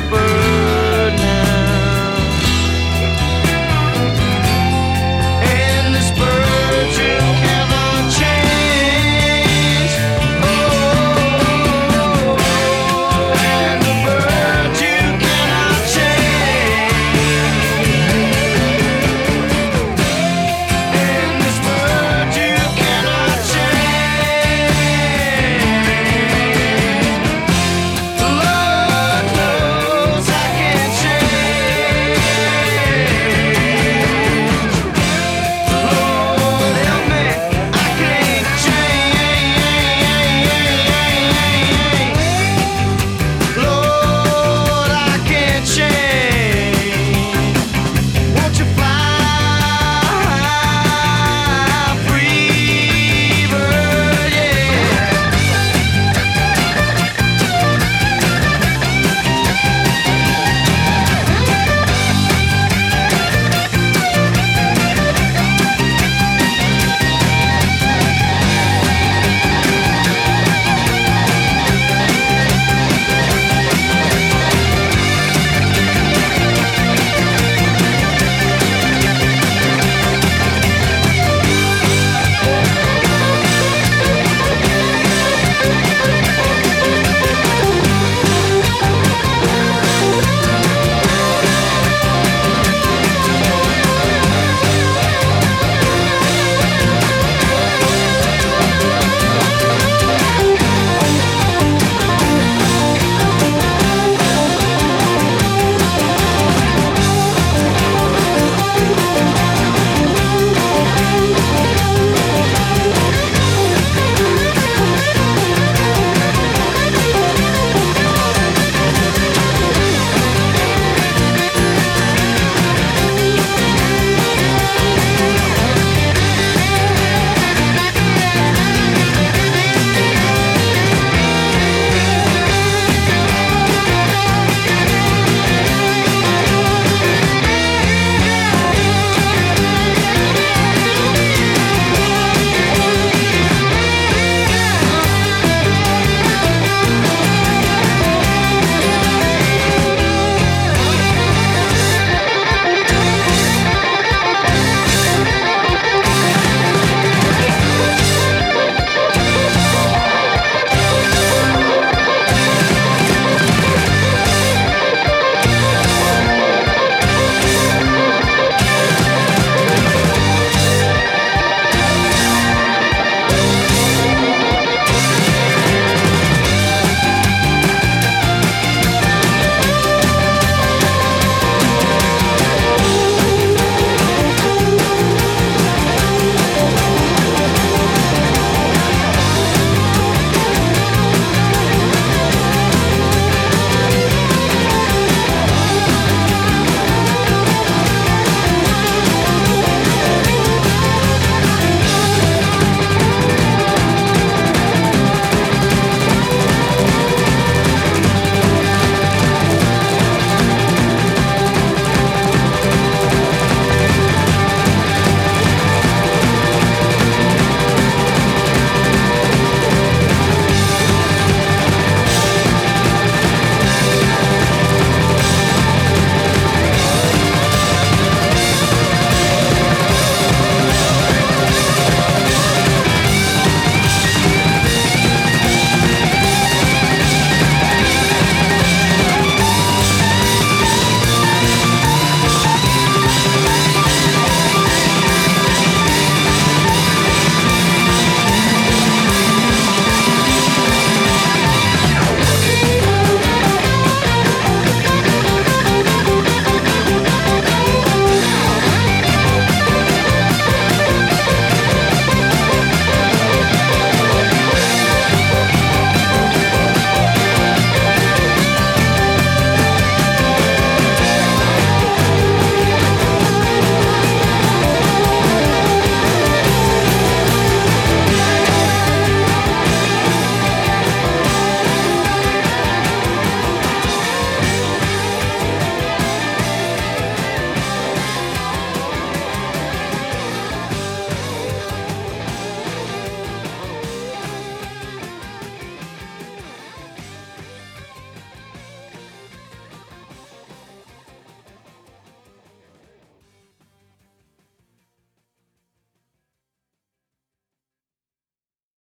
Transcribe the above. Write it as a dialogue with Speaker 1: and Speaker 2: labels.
Speaker 1: as a bird now.